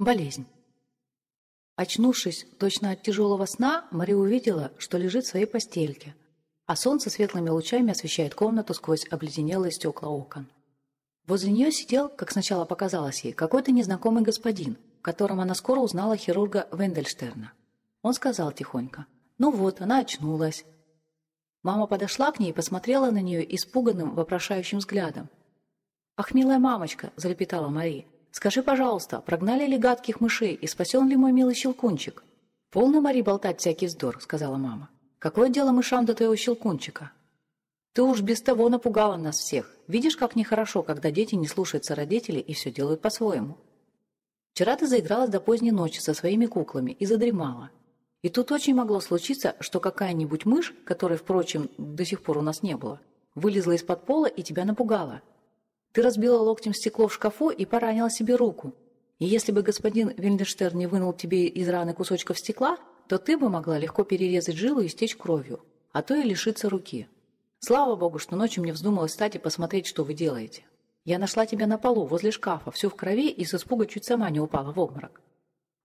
Болезнь. Очнувшись точно от тяжелого сна, Мария увидела, что лежит в своей постельке, а солнце светлыми лучами освещает комнату сквозь обледенелые стекла окон. Возле нее сидел, как сначала показалось ей, какой-то незнакомый господин, в котором она скоро узнала хирурга Вендельштерна. Он сказал тихонько, «Ну вот, она очнулась». Мама подошла к ней и посмотрела на нее испуганным, вопрошающим взглядом. «Ах, милая мамочка!» – залепетала Мария. Скажи, пожалуйста, прогнали ли гадких мышей и спасен ли мой милый щелкунчик? Полно, Мари, болтать всякий вздор, сказала мама. Какое дело мышам до твоего щелкунчика? Ты уж без того напугала нас всех. Видишь, как нехорошо, когда дети не слушаются родителей и все делают по-своему. Вчера ты заигралась до поздней ночи со своими куклами и задремала. И тут очень могло случиться, что какая-нибудь мышь, которой, впрочем, до сих пор у нас не было, вылезла из-под пола и тебя напугала. Ты разбила локтем стекло в шкафу и поранила себе руку. И если бы господин Вильденштерн не вынул тебе из раны кусочков стекла, то ты бы могла легко перерезать жилу и стечь кровью, а то и лишиться руки. Слава богу, что ночью мне вздумалось встать и посмотреть, что вы делаете. Я нашла тебя на полу, возле шкафа, всю в крови и с испуга чуть сама не упала в обморок.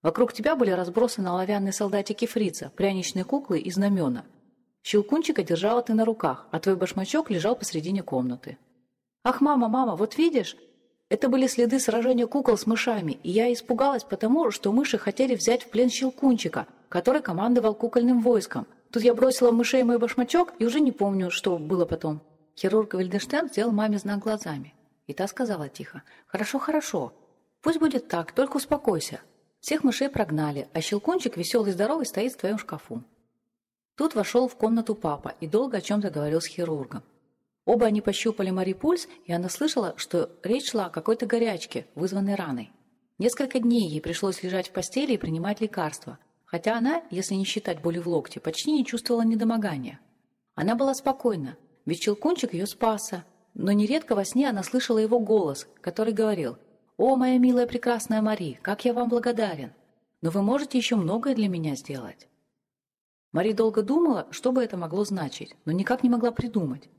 Вокруг тебя были разбросаны оловянные солдатики фрица, пряничные куклы и знамена. Щелкунчика держала ты на руках, а твой башмачок лежал посредине комнаты. «Ах, мама, мама, вот видишь?» Это были следы сражения кукол с мышами, и я испугалась потому, что мыши хотели взять в плен Щелкунчика, который командовал кукольным войском. Тут я бросила мышей мой башмачок и уже не помню, что было потом. Хирург Вильденштейн сделал маме знак глазами. И та сказала тихо, «Хорошо, хорошо. Пусть будет так, только успокойся. Всех мышей прогнали, а Щелкунчик веселый и здоровый стоит в твоем шкафу». Тут вошел в комнату папа и долго о чем-то говорил с хирургом. Оба они пощупали Мари пульс, и она слышала, что речь шла о какой-то горячке, вызванной раной. Несколько дней ей пришлось лежать в постели и принимать лекарства, хотя она, если не считать боли в локте, почти не чувствовала недомогания. Она была спокойна, ведь Челкунчик ее спасся, но нередко во сне она слышала его голос, который говорил «О, моя милая прекрасная Мари, как я вам благодарен! Но вы можете еще многое для меня сделать». Мари долго думала, что бы это могло значить, но никак не могла придумать.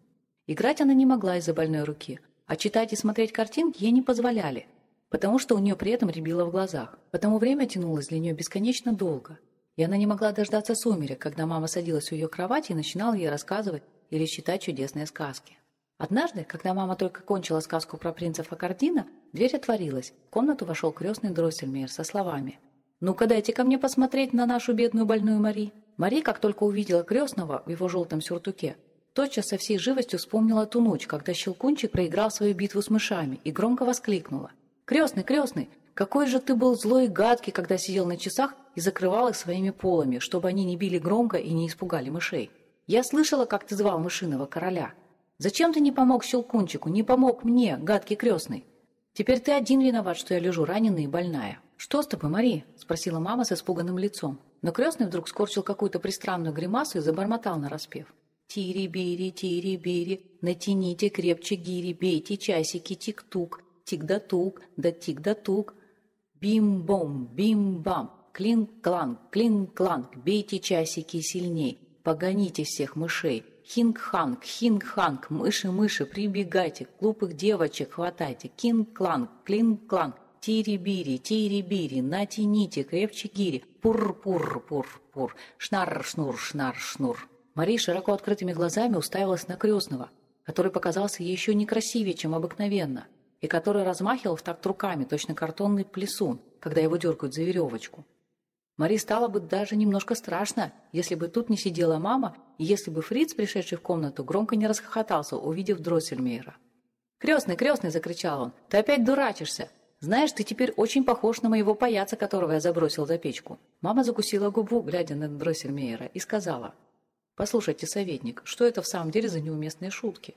Играть она не могла из-за больной руки, а читать и смотреть картинки ей не позволяли, потому что у нее при этом рябило в глазах. Потому время тянулось для нее бесконечно долго, и она не могла дождаться сумерек, когда мама садилась у ее кровати и начинала ей рассказывать или читать чудесные сказки. Однажды, когда мама только кончила сказку про принца Факардина, дверь отворилась, в комнату вошел крестный Дроссельмейер со словами «Ну-ка дайте ко мне посмотреть на нашу бедную больную Мари». Мари, как только увидела крестного в его желтом сюртуке, тотчас со всей живостью вспомнила ту ночь, когда Щелкунчик проиграл свою битву с мышами и громко воскликнула. «Крестный, крестный, какой же ты был злой и гадкий, когда сидел на часах и закрывал их своими полами, чтобы они не били громко и не испугали мышей. Я слышала, как ты звал мышиного короля. Зачем ты не помог Щелкунчику, не помог мне, гадкий крестный? Теперь ты один виноват, что я лежу раненая и больная». «Что с тобой, Мари?» – спросила мама с испуганным лицом. Но крестный вдруг скорчил какую-то пристранную гримасу и забормотал нараспев. Тири-бири, тири-бири, натяните крепче гири, бейте часики, тик-тук, тик-да-тук, да тик-да-тук. Бим-бом, бим-бам, клин-кланг, клин-кланг, бейте часики сильней, погоните всех мышей. Хинг-ханг, хинг-ханг, мыши-мыши, прибегайте, глупых девочек хватайте. Кинг-кланг, клин-кланг, тири-бири, тири-бири, натяните крепче гири. Пур-пур-пур-пур, шнар-шнур, шнар-шнур. Мария широко открытыми глазами уставилась на крестного, который показался ей еще некрасивее, чем обыкновенно, и который размахивал в такт руками, точно картонный плесун, когда его дергают за веревочку. Мари стало бы даже немножко страшно, если бы тут не сидела мама, и если бы Фриц, пришедший в комнату, громко не расхохотался, увидев Дроссельмейра. «Крестный, крестный!» – закричал он. «Ты опять дурачишься! Знаешь, ты теперь очень похож на моего паяца, которого я забросил за печку». Мама закусила губу, глядя на Дроссельмейра, и сказала – «Послушайте, советник, что это в самом деле за неуместные шутки?»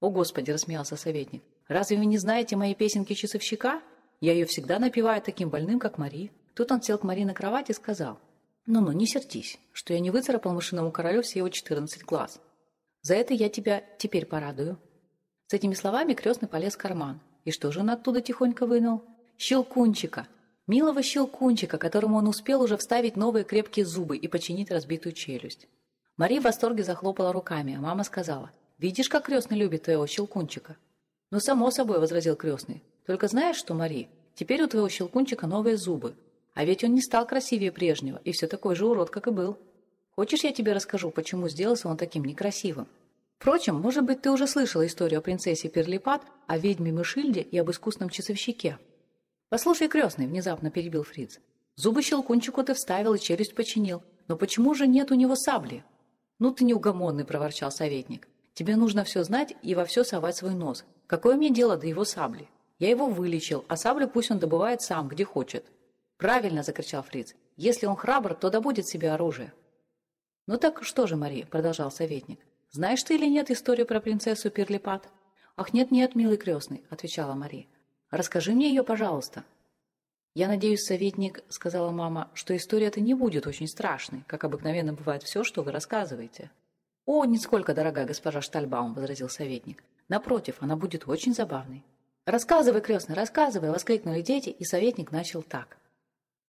«О, Господи!» – рассмеялся советник. «Разве вы не знаете моей песенки часовщика? Я ее всегда напеваю таким больным, как Мари». Тут он сел к Мари на кровать и сказал. «Ну-ну, не сердись, что я не выцарапал мышиному королю все его четырнадцать глаз. За это я тебя теперь порадую». С этими словами крестный полез в карман. И что же он оттуда тихонько вынул? Щелкунчика! Милого щелкунчика, которому он успел уже вставить новые крепкие зубы и починить разбитую челюсть. Мари в восторге захлопала руками, а мама сказала, «Видишь, как крестный любит твоего щелкунчика?» «Ну, само собой», — возразил крестный. «Только знаешь что, Мари, Теперь у твоего щелкунчика новые зубы. А ведь он не стал красивее прежнего, и все такой же урод, как и был. Хочешь, я тебе расскажу, почему сделался он таким некрасивым? Впрочем, может быть, ты уже слышала историю о принцессе Перлипат, о ведьме Мышильде и об искусном часовщике. Послушай, крестный, внезапно перебил Фриц. Зубы щелкунчику ты вставил и челюсть починил. Но почему же нет у него сабли? Ну ты неугомонный, проворчал советник. Тебе нужно все знать и во все совать свой нос. Какое мне дело до его сабли? Я его вылечил, а саблю пусть он добывает сам, где хочет. Правильно, закричал Фриц. Если он храбр, то добудет себе оружие. Ну так что же, Мари, продолжал советник. Знаешь ты или нет историю про принцессу Перлипат? Ах, нет-нет, милый крестный, отвечала Мари. Расскажи мне ее, пожалуйста. Я надеюсь, советник, сказала мама, что история-то не будет очень страшной, как обыкновенно бывает все, что вы рассказываете. О, нисколько, дорогая госпожа Штальбаум, возразил советник. Напротив, она будет очень забавной. «Рассказывай, крестный, рассказывай!» – воскликнули дети, и советник начал так.